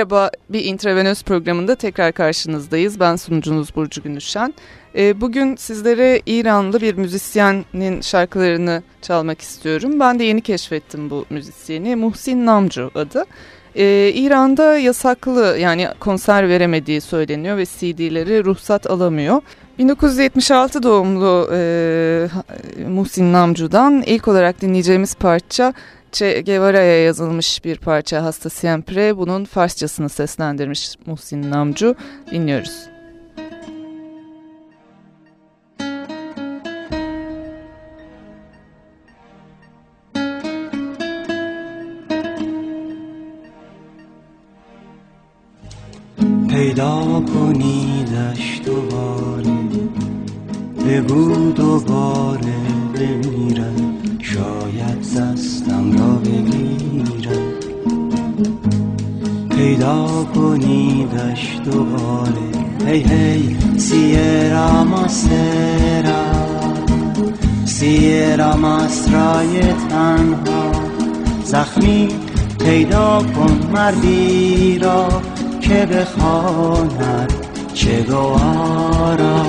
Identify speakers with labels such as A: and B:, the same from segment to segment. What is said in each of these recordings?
A: Merhaba, bir intravenöz programında tekrar karşınızdayız. Ben sunucunuz Burcu Günüşen. Ee, bugün sizlere İranlı bir müzisyenin şarkılarını çalmak istiyorum. Ben de yeni keşfettim bu müzisyeni. Muhsin Namcu adı. Ee, İran'da yasaklı yani konser veremediği söyleniyor ve CD'leri ruhsat alamıyor. 1976 doğumlu e, Muhsin Namcu'dan ilk olarak dinleyeceğimiz parça Che Guevara'ya yazılmış bir parça Hasta Siempre. Bunun Farsçasını seslendirmiş Muhsin Namcu. Dinliyoruz.
B: پیدا کنیدش دوباره بگو دوباره بمیرم پیدا کنیدش دوباره. هی هی سیرا ماسرا. سیرا ماسرای تنها. زخمی پیدا کن مردی را که بخواند چه گوارا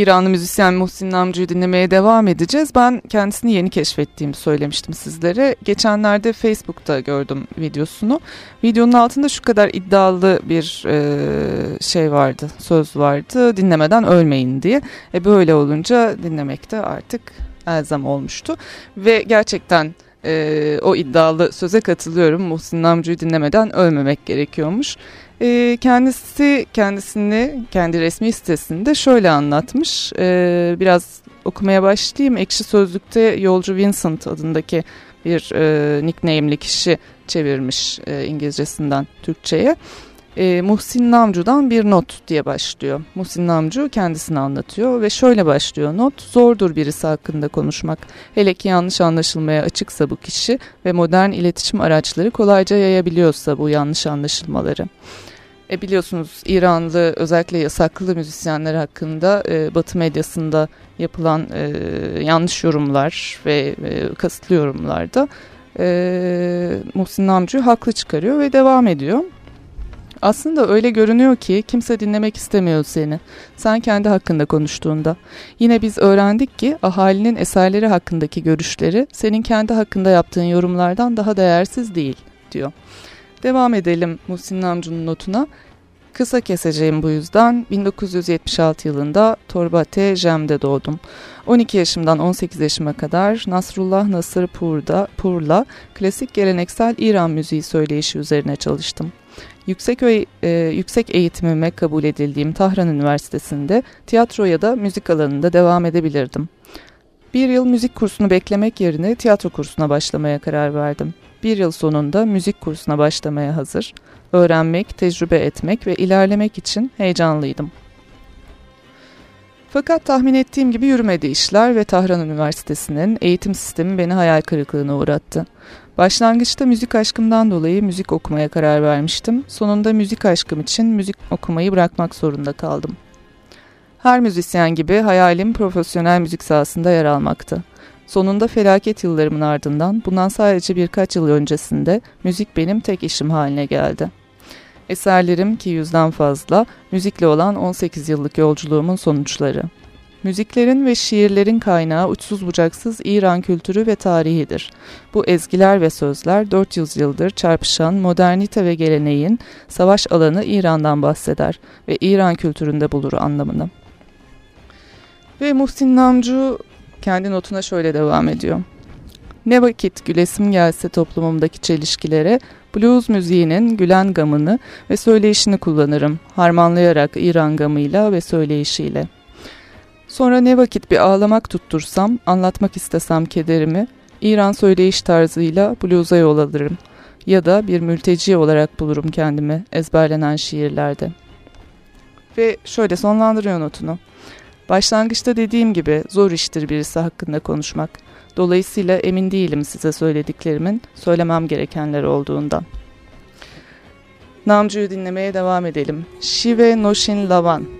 A: İranlı müzisyen Muhsin Namcu'yu dinlemeye devam edeceğiz. Ben kendisini yeni keşfettiğimi söylemiştim sizlere. Geçenlerde Facebook'ta gördüm videosunu. Videonun altında şu kadar iddialı bir e, şey vardı, söz vardı. Dinlemeden ölmeyin diye. E böyle olunca dinlemekte artık elzem olmuştu. Ve gerçekten e, o iddialı söze katılıyorum. Muhsin Namcu'yu dinlemeden ölmemek gerekiyormuş. E, kendisi kendisini kendi resmi sitesinde şöyle anlatmış. E, biraz okumaya başlayayım. Ekşi Sözlük'te Yolcu Vincent adındaki bir e, nickname'li kişi çevirmiş e, İngilizcesinden Türkçe'ye. E, Muhsin Namcu'dan bir not diye başlıyor. Muhsin Namcu kendisini anlatıyor ve şöyle başlıyor not. Zordur birisi hakkında konuşmak. Hele ki yanlış anlaşılmaya açıksa bu kişi ve modern iletişim araçları kolayca yayabiliyorsa bu yanlış anlaşılmaları. E biliyorsunuz İranlı özellikle yasaklı müzisyenler hakkında e, Batı medyasında yapılan e, yanlış yorumlar ve e, kasıtlı yorumlarda e, Muhsin Namcu haklı çıkarıyor ve devam ediyor. Aslında öyle görünüyor ki kimse dinlemek istemiyor seni. Sen kendi hakkında konuştuğunda. Yine biz öğrendik ki ahalinin eserleri hakkındaki görüşleri senin kendi hakkında yaptığın yorumlardan daha değersiz değil diyor. Devam edelim Muhsin Namcu'nun notuna. Kısa keseceğim bu yüzden 1976 yılında Torbate Jem'de doğdum. 12 yaşımdan 18 yaşıma kadar Nasrullah Nasır Pur'da, Pur'la klasik geleneksel İran müziği söyleyişi üzerine çalıştım. Yüksek, e, yüksek eğitimime kabul edildiğim Tahran Üniversitesi'nde tiyatro ya da müzik alanında devam edebilirdim. Bir yıl müzik kursunu beklemek yerine tiyatro kursuna başlamaya karar verdim. Bir yıl sonunda müzik kursuna başlamaya hazır, öğrenmek, tecrübe etmek ve ilerlemek için heyecanlıydım. Fakat tahmin ettiğim gibi yürümedi işler ve Tahran Üniversitesi'nin eğitim sistemi beni hayal kırıklığına uğrattı. Başlangıçta müzik aşkımdan dolayı müzik okumaya karar vermiştim. Sonunda müzik aşkım için müzik okumayı bırakmak zorunda kaldım. Her müzisyen gibi hayalim profesyonel müzik sahasında yer almaktı. Sonunda felaket yıllarımın ardından bundan sadece birkaç yıl öncesinde müzik benim tek işim haline geldi. Eserlerim ki yüzden fazla müzikle olan 18 yıllık yolculuğumun sonuçları. Müziklerin ve şiirlerin kaynağı uçsuz bucaksız İran kültürü ve tarihidir. Bu ezgiler ve sözler 400 yıldır çarpışan modernite ve geleneğin savaş alanı İran'dan bahseder ve İran kültüründe bulur anlamını. Ve Muhsin Namcu kendi notuna şöyle devam ediyor. Ne vakit gülesim gelse toplumumdaki çelişkilere, blues müziğinin gülen gamını ve söyleyişini kullanırım, harmanlayarak İran gamıyla ve söyleyişiyle.'' Sonra ne vakit bir ağlamak tuttursam, anlatmak istesem kederimi, İran söyleyiş tarzıyla bluza yol alırım. Ya da bir mülteci olarak bulurum kendimi ezberlenen şiirlerde. Ve şöyle sonlandırıyor notunu. Başlangıçta dediğim gibi zor iştir birisi hakkında konuşmak. Dolayısıyla emin değilim size söylediklerimin söylemem gerekenler olduğundan. Namcu'yu dinlemeye devam edelim. Shive Noshin Lavan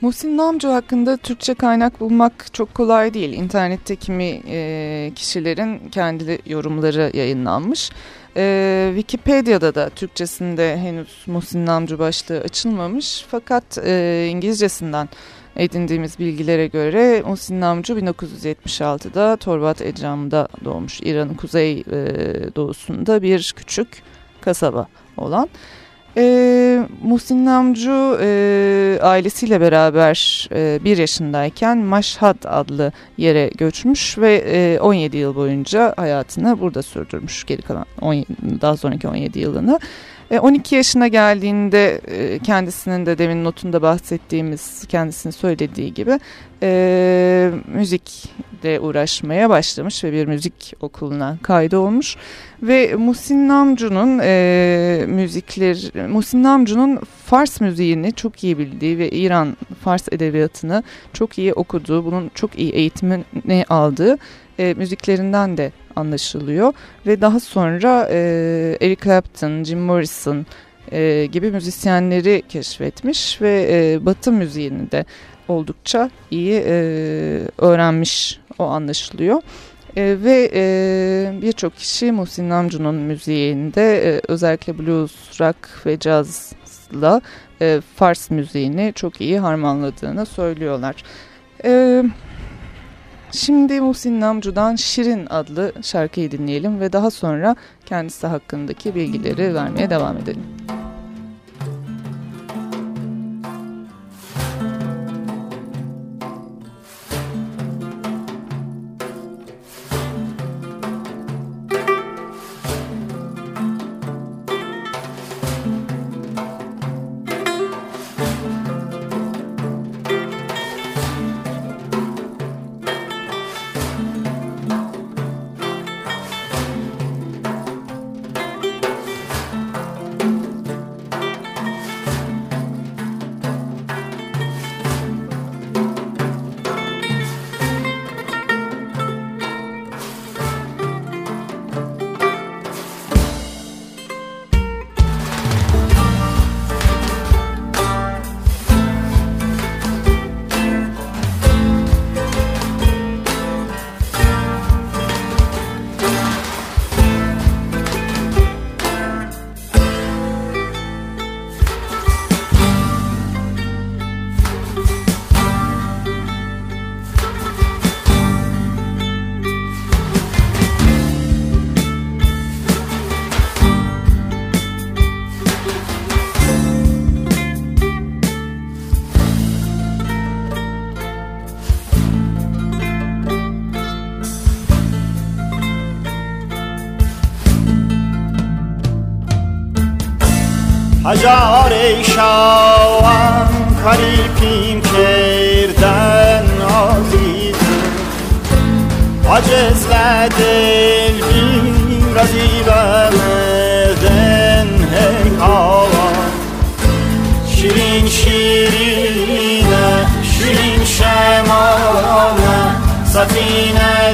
A: Muhsin Namcu hakkında Türkçe kaynak bulmak çok kolay değil. İnternette kimi e, kişilerin kendi yorumları yayınlanmış. E, Wikipedia'da da Türkçesinde henüz Muhsin Namcu başlığı açılmamış. Fakat e, İngilizcesinden edindiğimiz bilgilere göre Muhsin Namcu 1976'da Torbat Ecam'da doğmuş. İran'ın kuzey e, doğusunda bir küçük kasaba olan. E, Muhsin Namcu e, ailesiyle beraber e, bir yaşındayken Maşhad adlı yere göçmüş ve e, 17 yıl boyunca hayatını burada sürdürmüş. Geri kalan 17, daha sonraki 17 yılını. E, 12 yaşına geldiğinde e, kendisinin de demin notunda bahsettiğimiz kendisinin söylediği gibi e, müzikle uğraşmaya başlamış ve bir müzik okuluna kaydolmuş. Ve Muhsin Namcu'nun e, müzikler, Muhsin Namcu'nun Fars müziğini çok iyi bildiği ve İran Fars edebiyatını çok iyi okuduğu, bunun çok iyi eğitimini aldığı e, müziklerinden de anlaşılıyor. Ve daha sonra e, Eric Clapton, Jim Morrison e, gibi müzisyenleri keşfetmiş ve e, Batı müziğini de oldukça iyi e, öğrenmiş o anlaşılıyor. E, ve e, birçok kişi Muhsin Namcu'nun müziğinde e, özellikle blues, rock ve cazla e, Fars müziğini çok iyi harmanladığını söylüyorlar. E, şimdi Muhsin Namcu'dan Şirin adlı şarkıyı dinleyelim ve daha sonra kendisi hakkındaki bilgileri vermeye devam edelim.
B: هزار شوان کاری کردن عزیز عجز دل بیم رازی بمدن هی هوا شیرین شیرینه شیرین شمانه سفینه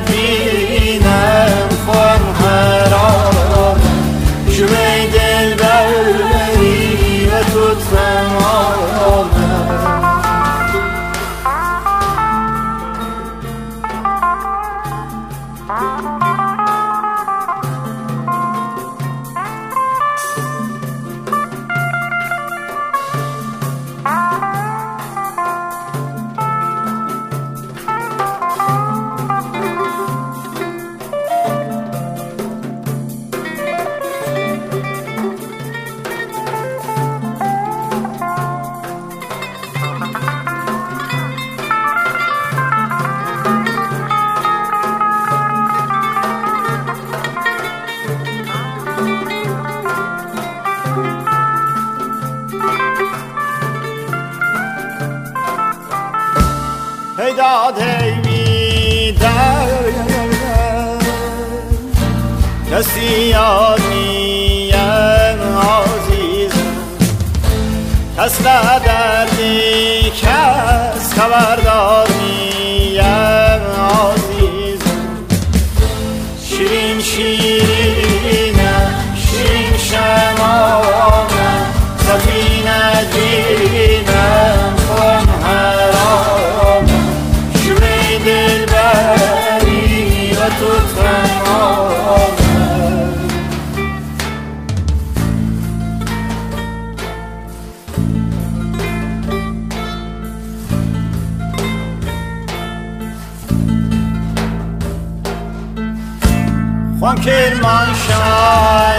B: ما کرمانشاهی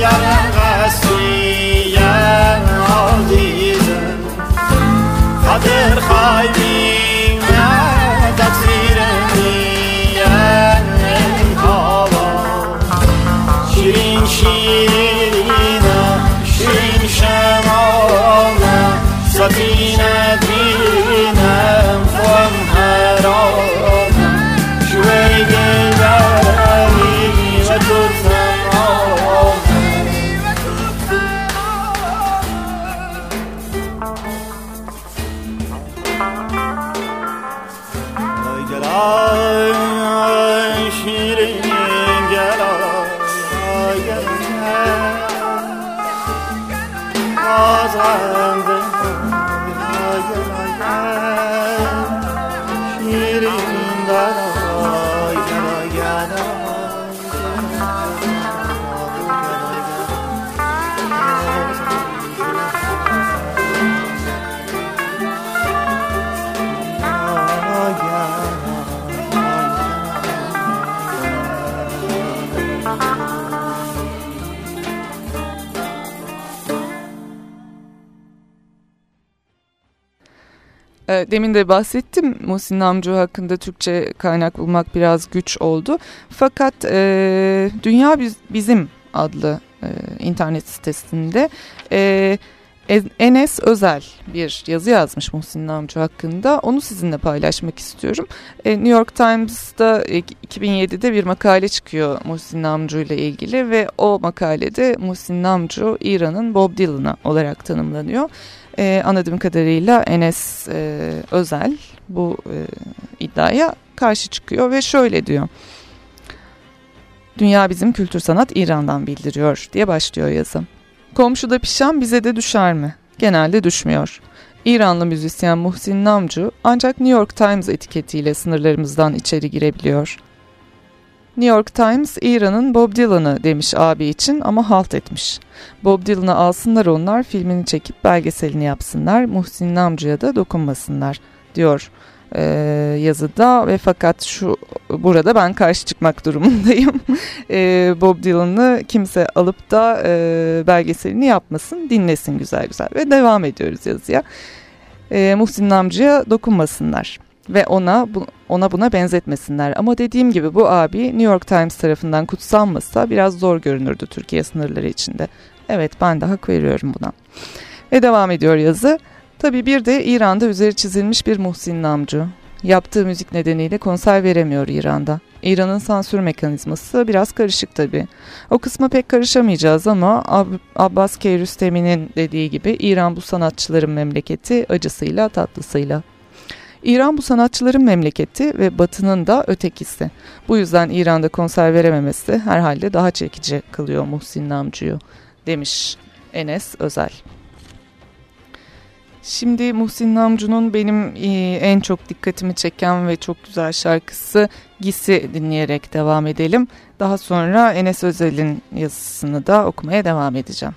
B: یرم
A: قصی Demin de bahsettim Muhsin Namcu hakkında Türkçe kaynak bulmak biraz güç oldu. Fakat e, Dünya Biz- Bizim adlı e, internet sitesinde e, Ez- Enes Özel bir yazı yazmış Muhsin Namcu hakkında. Onu sizinle paylaşmak istiyorum. E, New York Times'da e, 2007'de bir makale çıkıyor Muhsin Namcu ile ilgili ve o makalede Muhsin Namcu İran'ın Bob Dylan'ı olarak tanımlanıyor. Ee, anladığım kadarıyla Enes e, Özel bu e, iddiaya karşı çıkıyor ve şöyle diyor. Dünya bizim kültür sanat İran'dan bildiriyor diye başlıyor yazı. Komşuda pişen bize de düşer mi? Genelde düşmüyor. İranlı müzisyen Muhsin Namcu ancak New York Times etiketiyle sınırlarımızdan içeri girebiliyor. New York Times İran'ın Bob Dylan'ı demiş abi için ama halt etmiş. Bob Dylan'ı alsınlar onlar filmini çekip belgeselini yapsınlar Muhsin Namcu'ya da dokunmasınlar diyor e, yazıda ve fakat şu burada ben karşı çıkmak durumundayım. e, Bob Dylan'ı kimse alıp da e, belgeselini yapmasın dinlesin güzel güzel ve devam ediyoruz yazıya. E, Muhsin Namcu'ya dokunmasınlar ve ona bu, ona buna benzetmesinler. Ama dediğim gibi bu abi New York Times tarafından kutsanmasa biraz zor görünürdü Türkiye sınırları içinde. Evet ben de hak veriyorum buna. Ve devam ediyor yazı. Tabii bir de İran'da üzeri çizilmiş bir Muhsin Namcu. Yaptığı müzik nedeniyle konser veremiyor İran'da. İran'ın sansür mekanizması biraz karışık tabii. O kısma pek karışamayacağız ama Ab- Abbas Kiarostami'nin dediği gibi İran bu sanatçıların memleketi acısıyla tatlısıyla. İran bu sanatçıların memleketi ve Batı'nın da ötekisi. Bu yüzden İran'da konser verememesi herhalde daha çekici kılıyor Muhsin Namcu'yu demiş Enes Özel. Şimdi Muhsin Namcu'nun benim e, en çok dikkatimi çeken ve çok güzel şarkısı Gisi dinleyerek devam edelim. Daha sonra Enes Özel'in yazısını da okumaya devam edeceğim.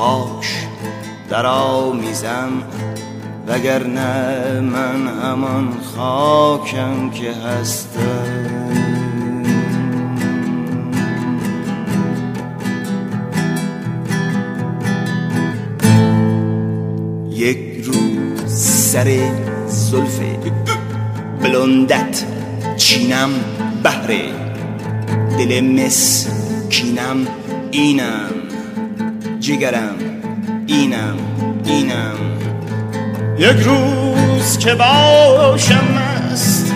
B: خاک در آمیزم وگرنه من همان خاکم که هستم. یک روز سر زلف بلندت چینم بهره دل مسکینم اینم. جگرم. اینم اینم. یک روز که باشم مست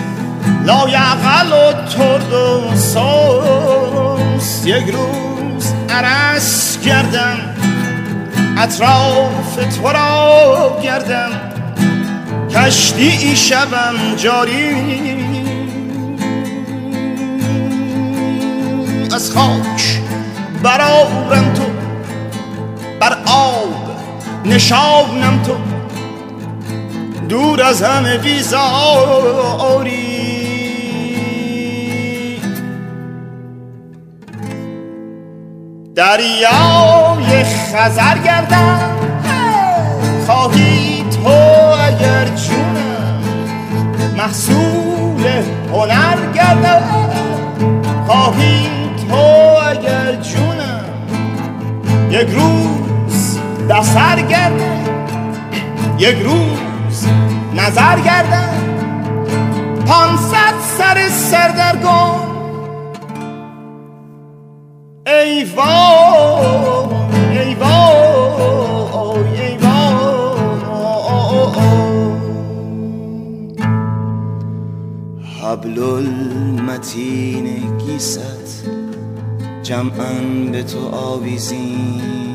B: لایقل و ترد و سوس یک روز عرس گردم اطراف تو را گردم. کشتی شبم جاری. از خاک برآورم تو آب نشانم تو. دور از همه بیزاری. دریای خزر گردم. خواهی تو اگر جونم. محصول هنر گردم. خواهی تو اگر جونم. یک روز دسر گردم یک روز نظر گردم. پانصد سر سردرگم ای وای ای وای ای حبل المتین گیست. جمعا به تو آویزیم.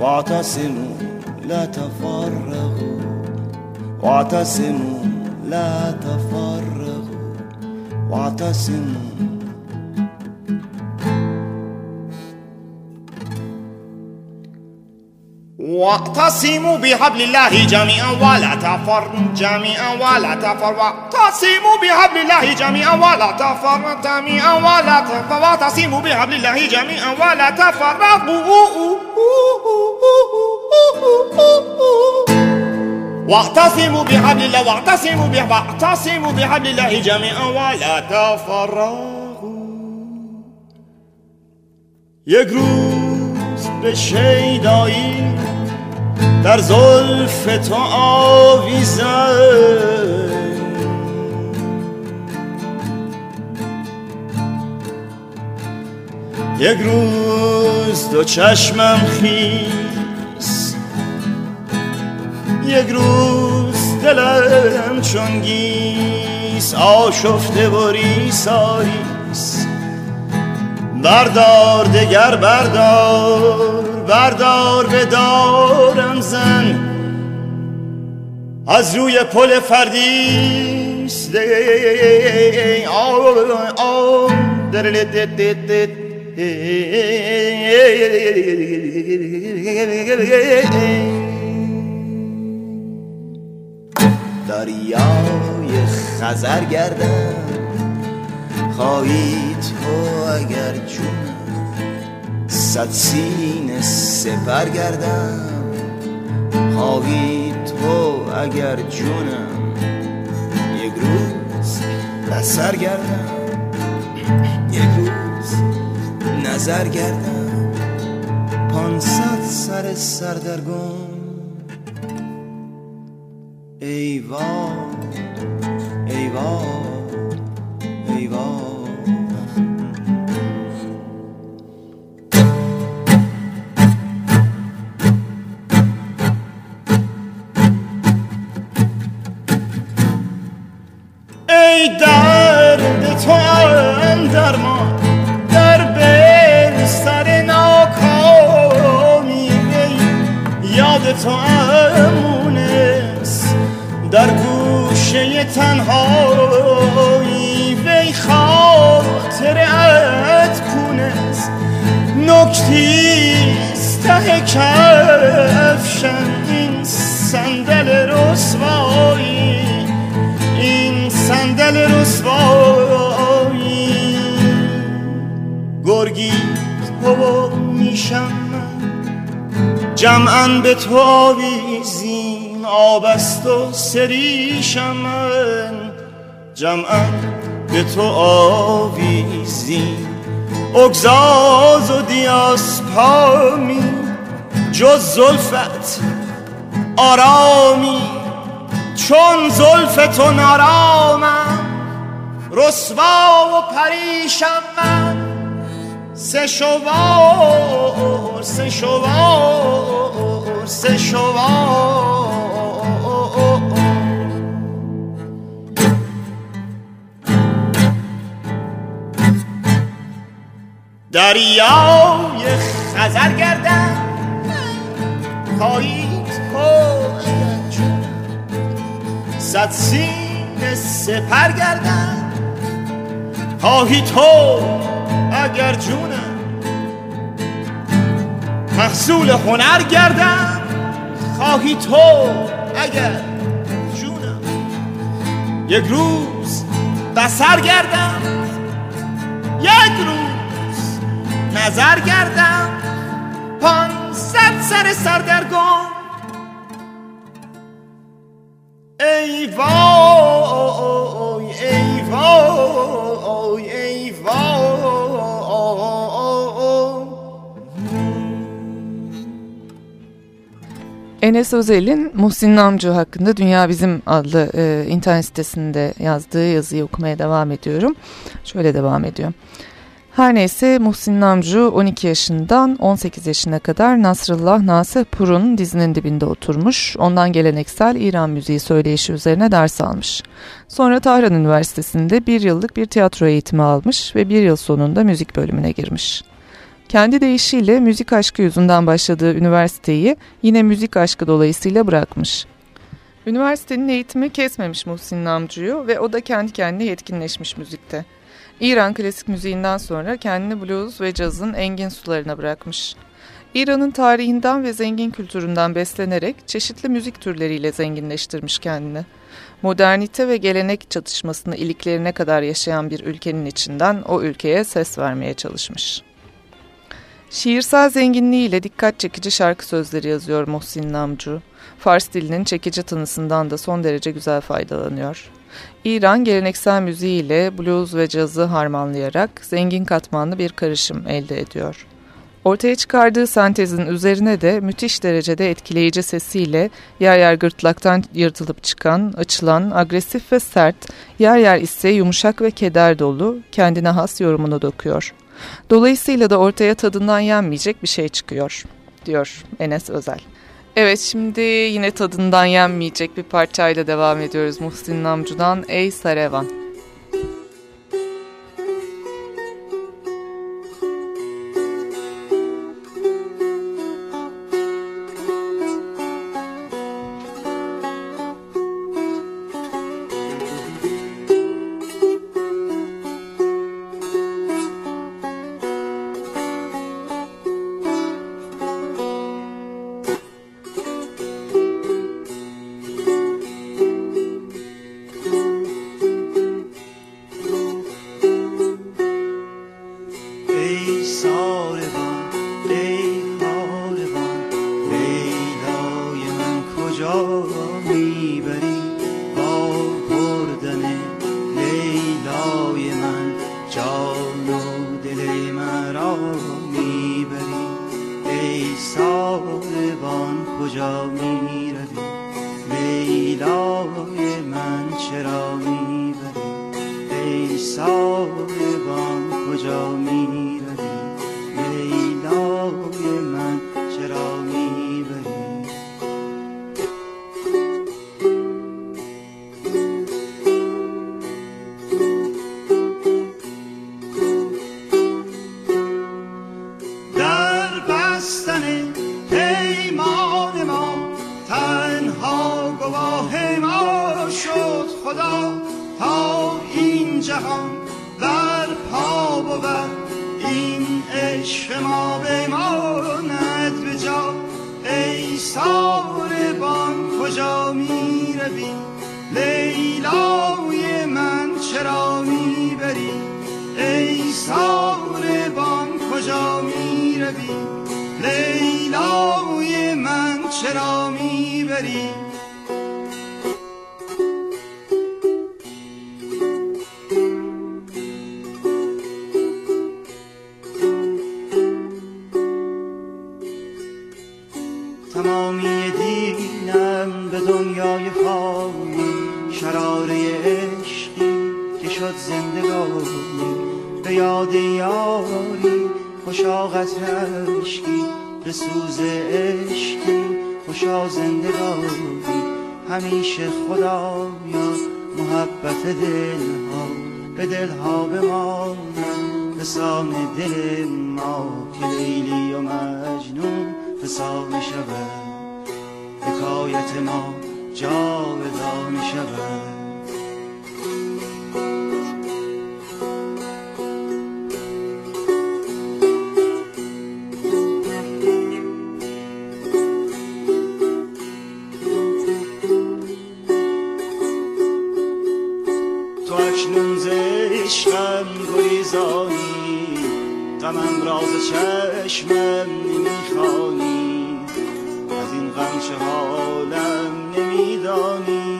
B: واعتصموا لا تفرقوا. واعتصموا لا تفرقوا. واعتصموا. واعتصموا بحبل الله جميعا ولا تفر جميعا ولا تفر واعتصموا بحبل الله جميعا ولا تفر جميعا ولا تفر واعتصموا بحبل الله جميعا ولا تفرقوا. واعتصموا بحبل الله واعتصموا بحبل واعتصموا بحبل الله جميعا ولا تفرقوا. یک روز به شیدایی در زلف تو آویزم. یک روز دو چشمم خیس. یک روز دلم چون گیس. آشفته و ریساریس بردار دگر بردار. بردار به دارم زن از روی پل فردیس
C: دریای خزر گردم خواهی تو اگر جونم صد سین سپر گردم خواهی تو اگر جونم یک روز بسر گردم. یک روز نظر گردم. پانصد سر سردرگم. ای وای ای وای ای وای.
B: درد تو هم در ما در بر سر ناکامی یاد تو امونس در گوشه تنها جمعا به تو آویزین آب است و سریشم من جمعا به تو آویزین اگزاز و دیاسپامی جز زلفت آرامی. چون زلف تو نارامم رسوا و پریشم من سه شوار سه سه دریای خزر گردم خواهی تو اگر جونم صد سین سپر گردم خواهی تو اگر جونم. محصول هنر گردم. خواهی تو اگر جونم. یک روز بسر گردم. یک روز نظر گردم. پانصد سر سردرگم. ای وای.
A: Enes Özel'in Muhsin Namcu hakkında Dünya Bizim adlı e, internet sitesinde yazdığı yazıyı okumaya devam ediyorum. Şöyle devam ediyor. Her neyse Muhsin Namcu 12 yaşından 18 yaşına kadar Nasrullah Nasih Pur'un dizinin dibinde oturmuş. Ondan geleneksel İran müziği söyleyişi üzerine ders almış. Sonra Tahran Üniversitesi'nde bir yıllık bir tiyatro eğitimi almış ve bir yıl sonunda müzik bölümüne girmiş. Kendi deyişiyle müzik aşkı yüzünden başladığı üniversiteyi yine müzik aşkı dolayısıyla bırakmış. Üniversitenin eğitimi kesmemiş Muhsin Namcu'yu ve o da kendi kendine yetkinleşmiş müzikte. İran klasik müziğinden sonra kendini blues ve cazın engin sularına bırakmış. İran'ın tarihinden ve zengin kültüründen beslenerek çeşitli müzik türleriyle zenginleştirmiş kendini. Modernite ve gelenek çatışmasını iliklerine kadar yaşayan bir ülkenin içinden o ülkeye ses vermeye çalışmış. Şiirsel zenginliğiyle dikkat çekici şarkı sözleri yazıyor Muhsin Namcu. Fars dilinin çekici tınısından da son derece güzel faydalanıyor. İran geleneksel müziğiyle blues ve cazı harmanlayarak zengin katmanlı bir karışım elde ediyor. Ortaya çıkardığı sentezin üzerine de müthiş derecede etkileyici sesiyle yer yer gırtlaktan yırtılıp çıkan, açılan, agresif ve sert, yer yer ise yumuşak ve keder dolu, kendine has yorumunu dokuyor. Dolayısıyla da ortaya tadından yenmeyecek bir şey çıkıyor, diyor Enes Özel. Evet şimdi yine tadından yenmeyecek bir parçayla devam ediyoruz Muhsin Namcu'dan Ey Sarevan.
B: خدا تا این جهان بر پا بود. این عشق ما بماند به جا. ای ساربان کجا می روی لیلای من چرا می بری ای ساربان کجا می روی لیلای من چرا می بری غمم راز چشمم نمی‌خوانی از این غم چه حالم نمیدانی.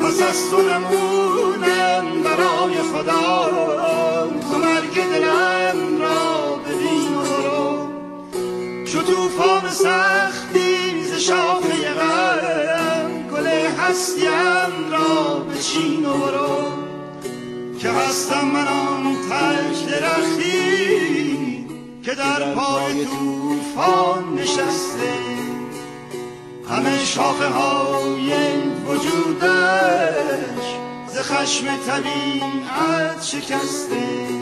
B: پس از تو نمونم برای خدا. تو مرگ دلم را ببین و شو توفان سختی ز شاخه هستیم را بچین و برو که هستم من آن تک درختی که در پای توفان نشسته. همه شاخه های وجودش ز خشم طبیعت شکسته.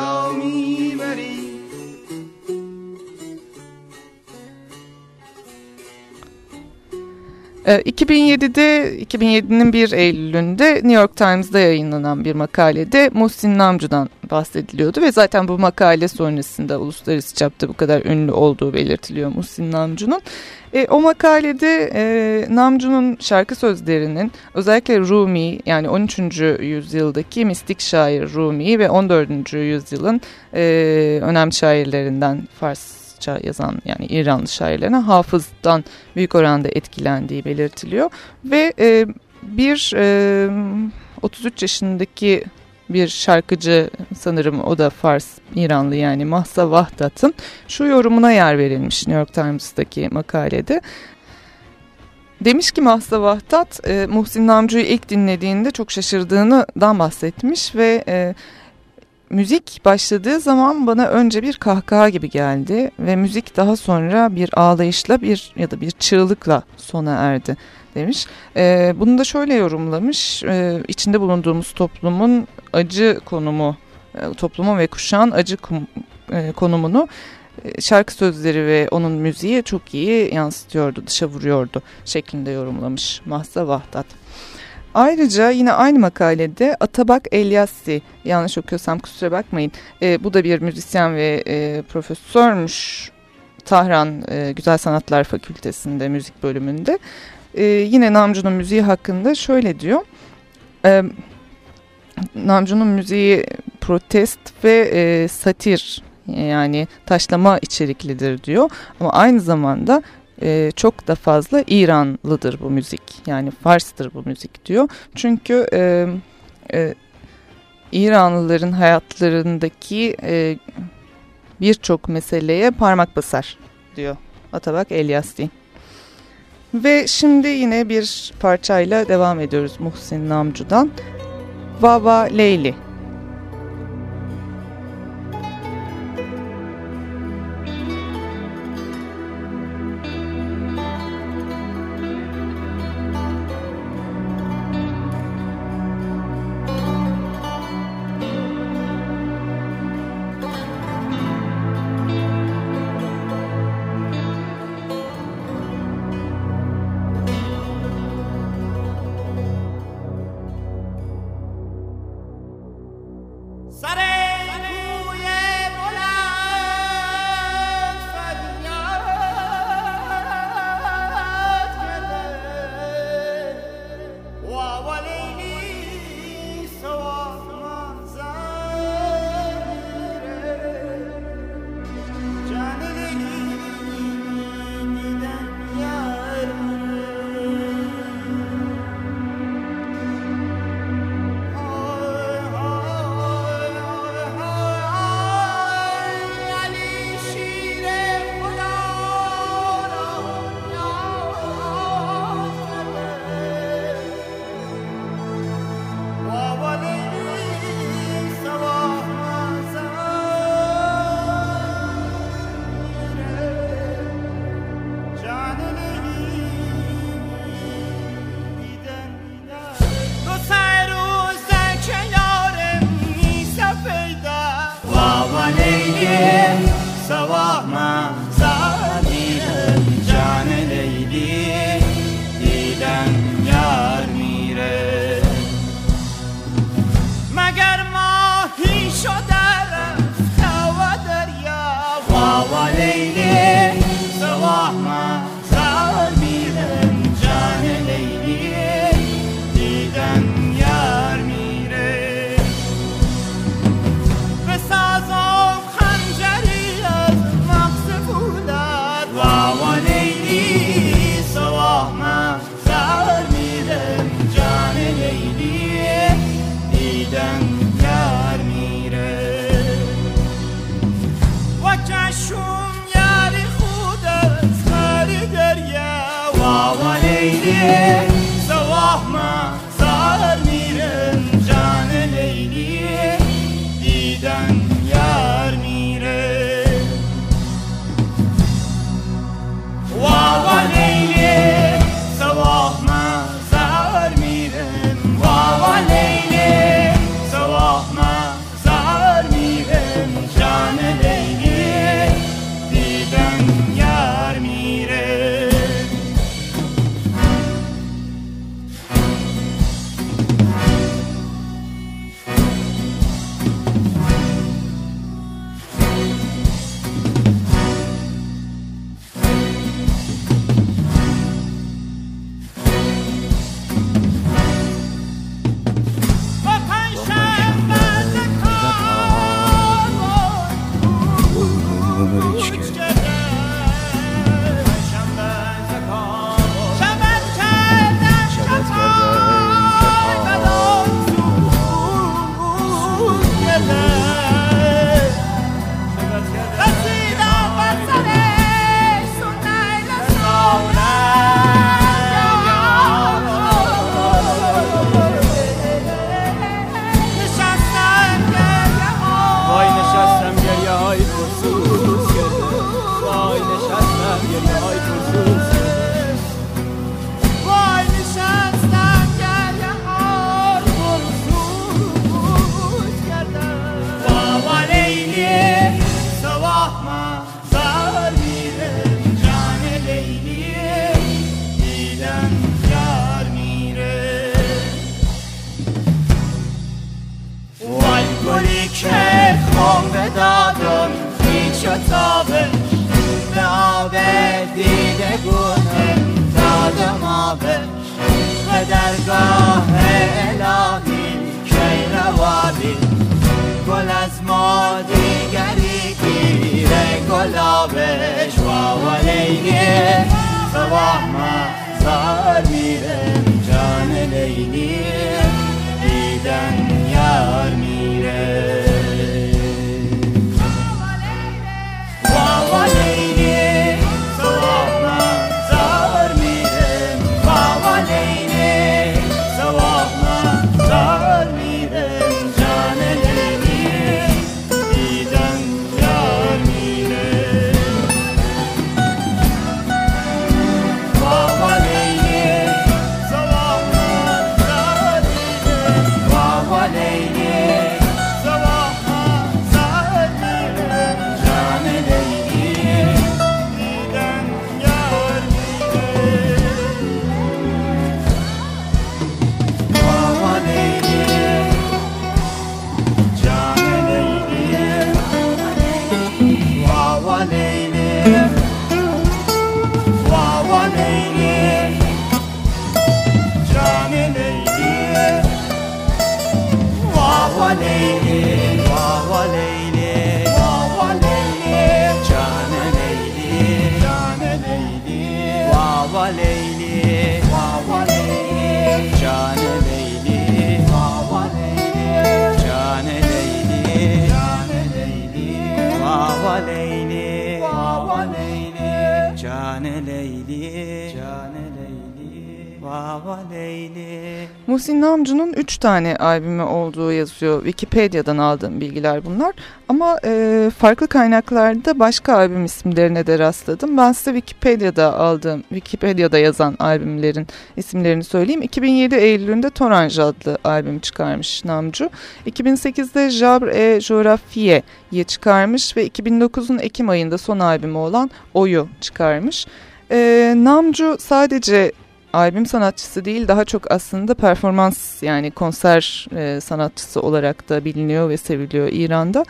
B: را می‌بری.
A: 2007'de 2007'nin 1 Eylül'ünde New York Times'da yayınlanan bir makalede Muhsin Namcu'dan bahsediliyordu ve zaten bu makale sonrasında uluslararası çapta bu kadar ünlü olduğu belirtiliyor Muhsin Namcu'nun. E, o makalede e, Namcu'nun şarkı sözlerinin özellikle Rumi yani 13. yüzyıldaki mistik şair Rumi ve 14. yüzyılın e, önemli şairlerinden Fars Farsça yazan yani İranlı şairlerine Hafız'dan büyük oranda etkilendiği belirtiliyor. Ve e, bir e, 33 yaşındaki bir şarkıcı sanırım o da Fars İranlı yani Mahsa Vahdat'ın şu yorumuna yer verilmiş New York Times'taki makalede.
B: Demiş ki Mahsa Vahdat e, Muhsin Namcu'yu ilk dinlediğinde çok şaşırdığından bahsetmiş ve e, müzik başladığı zaman bana önce bir kahkaha gibi geldi ve müzik daha sonra bir ağlayışla bir ya da bir çığlıkla sona erdi demiş. E, bunu da şöyle yorumlamış e, içinde bulunduğumuz toplumun acı konumu e, toplumun ve kuşağın acı e, konumunu e, şarkı sözleri ve onun müziği çok iyi yansıtıyordu, dışa vuruyordu şeklinde yorumlamış Mahsa Vahdat. Ayrıca yine aynı makalede Atabak Elyassi, yanlış okuyorsam kusura bakmayın, e, bu da bir müzisyen ve e, profesörmüş Tahran e, Güzel Sanatlar Fakültesi'nde müzik bölümünde. E, yine Namcu'nun müziği hakkında şöyle diyor. E, Namcu'nun müziği protest ve e, satir yani taşlama içeriklidir diyor. Ama aynı zamanda e, çok da fazla İranlıdır bu müzik. Yani Fars'tır bu müzik diyor. Çünkü e, e, İranlıların hayatlarındaki e, birçok meseleye parmak basar diyor Atabak Elyasli. Ve şimdi yine bir parçayla devam ediyoruz Muhsin Namcu'dan. Baba Leyli.
A: Tane albümü olduğu yazıyor. Wikipedia'dan aldığım bilgiler bunlar. Ama e, farklı kaynaklarda başka albüm isimlerine de rastladım. Ben size Wikipedia'da aldığım, Wikipedia'da yazan albümlerin isimlerini söyleyeyim. 2007 Eylül'ünde Torange adlı albüm çıkarmış Namcu. 2008'de Jabre Geographiye'yi çıkarmış ve 2009'un Ekim ayında son albümü olan Oyu çıkarmış. E, Namcu sadece albüm sanatçısı değil daha çok aslında performans yani konser e, sanatçısı olarak da biliniyor ve seviliyor İran'da.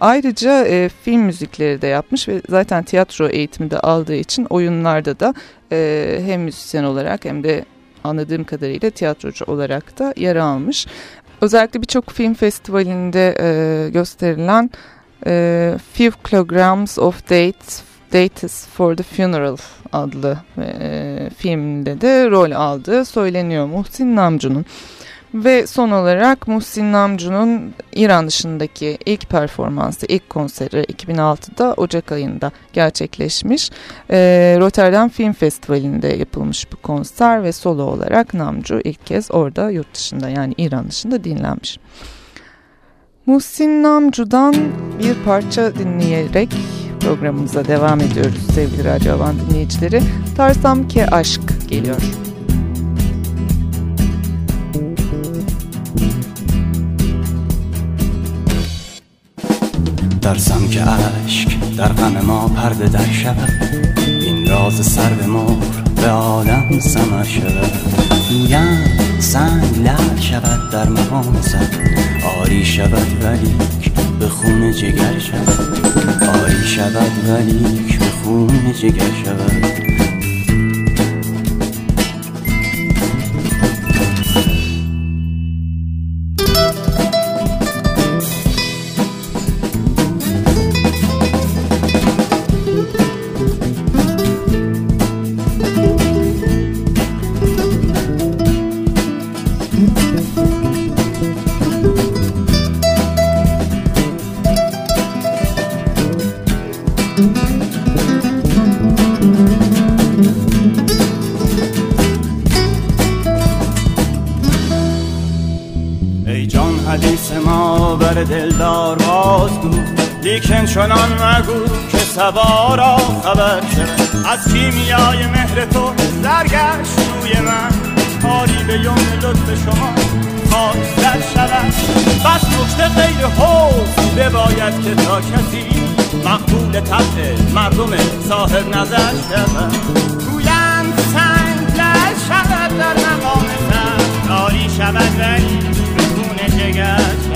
A: Ayrıca e, film müzikleri de yapmış ve zaten tiyatro eğitimi de aldığı için oyunlarda da e, hem müzisyen olarak hem de anladığım kadarıyla tiyatrocu olarak da yer almış. Özellikle birçok film festivalinde e, gösterilen e, Few Kilograms of Dates Dates for the Funeral adlı e, filmde de rol aldığı söyleniyor Muhsin Namcu'nun. Ve son olarak Muhsin Namcu'nun İran dışındaki ilk performansı, ilk konseri 2006'da Ocak ayında gerçekleşmiş. E, Rotterdam Film Festivali'nde yapılmış bu konser ve solo olarak Namcu ilk kez orada yurt dışında yani İran dışında dinlenmiş. Muhsin Namcu'dan bir parça dinleyerek programımıza devam ediyoruz sevgili Radyo Havan dinleyicileri. Tarsam ki aşk geliyor.
D: ترسم که عشق در غم ما پرده در شود این راز سر به مور به عالم سمر شود گویم سنگ لعل شود در مقام سر آری شود ولیک به خون جگر شود. آری شود ولیک به خون جگر شود.
B: لیکن چنان مگو که سوارا خبر شد از کیمیای مهر تو درگشت روی من. کاری به یوم لطف شما خاک در شود. بس نکته غیر حوز باید که تا کسی مقبول طبع مردم صاحب نظر شود. گویند سنگ لل شود در مقام سر کاری شود ولی خون جگر شود.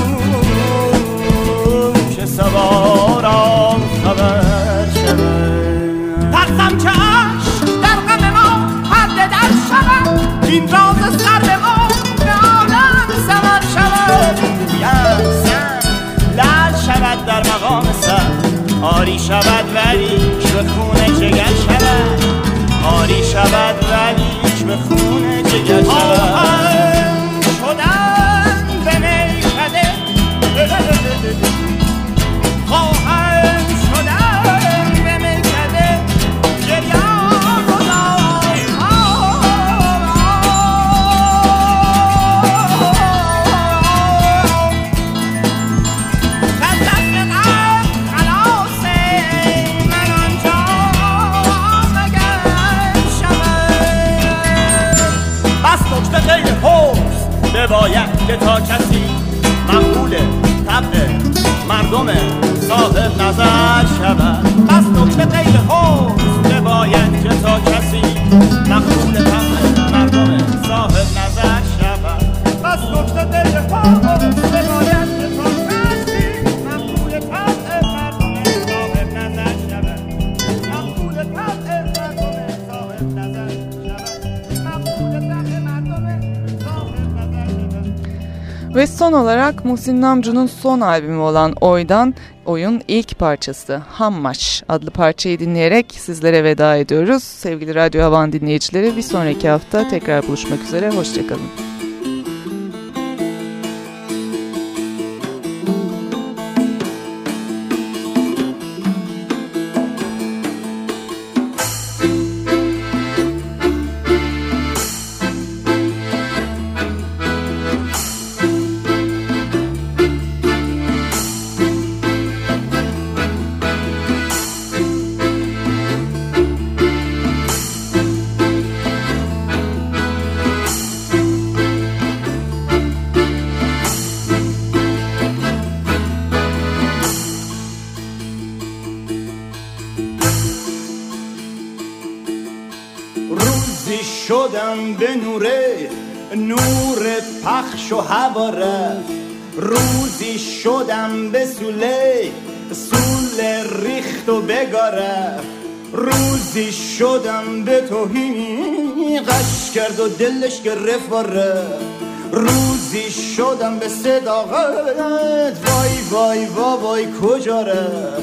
B: سوارم خبر شود.
E: ترسم که عشق در غم ما پرده در شود. این راز سر ما به عالم سمر شود.
B: یحسن لل شود در مقام سر. آری شود ولی به خون جگر شود. آری شود ولی به خون جگر شود. حوز بباید که تا کسی مقبول طبع مردم صاحب نظر شود. بس نکته غیر حوز بباید که تا کسی مقبول طبع مردم صاحب نظر شود. بس نکته غیر حوز که
A: Ve son olarak Muhsin Namcu'nun son albümü olan Oy'dan Oy'un ilk parçası Hammaş adlı parçayı dinleyerek sizlere veda ediyoruz. Sevgili Radyo Havan dinleyicileri bir sonraki hafta tekrar buluşmak üzere. Hoşçakalın.
B: نوره نور پخش و هوا رفت روزی شدم به سوله سوله ریخت و بگاره. روزی شدم به توهی قش کرد و دلش گرفت و روزی شدم به صداقت وای وای وای وای کجا رفت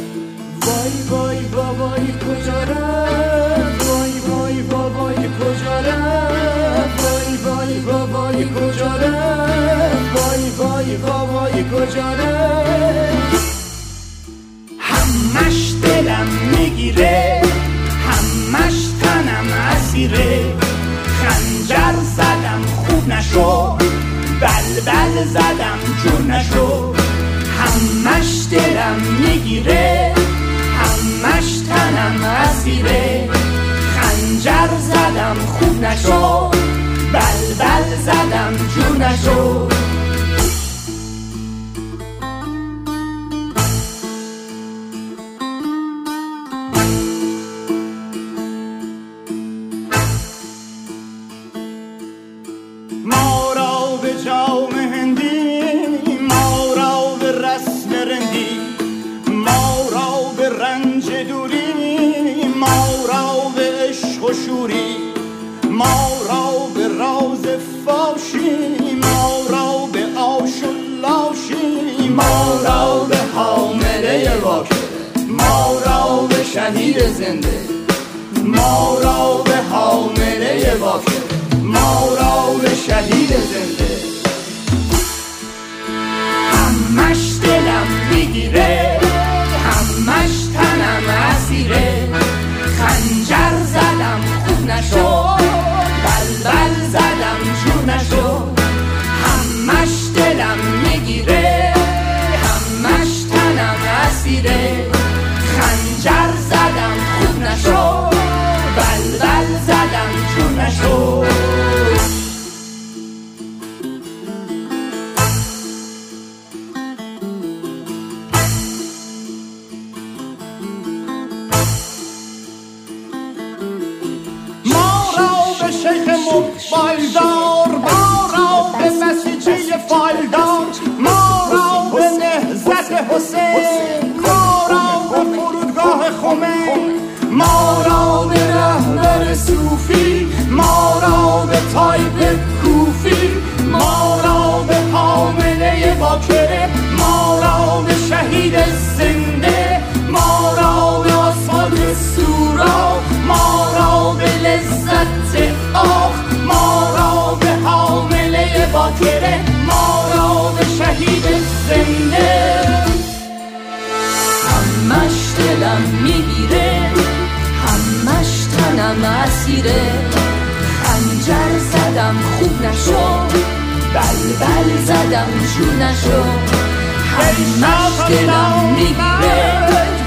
B: وای وای وای وای کجا رفت وای وای وای وای کجا رفت وای وای کجا وای وای کجا
E: همش دلم می‌گیره همش تنم اسیره. خنجر زدم خوب نشو. بل بل زدم جور نشو. همش دلم می‌گیره همش تنم اسیره. خنجر زدم خوب نشو. بل بل زدم جور
B: شهید زنده. ما را به حامله واکه ما را به شهید زنده.
E: همش دلم می‌گیره. همش تنم اسیره. خنجر زدم خوب نشو فالدار ما را به نهزت حسین ما را به فرودگاه خمین ما را به رهبر صوفی ما را به تایب کوفی ما را به حامله باکره ما را به شهید زنده ما را به آسفالت سورا ما را به لذت آخ ما را به حامله باکره
B: شده. انجر زدم خوب نشد بل بل زدم جون نشد هی مشکلم می‌گیره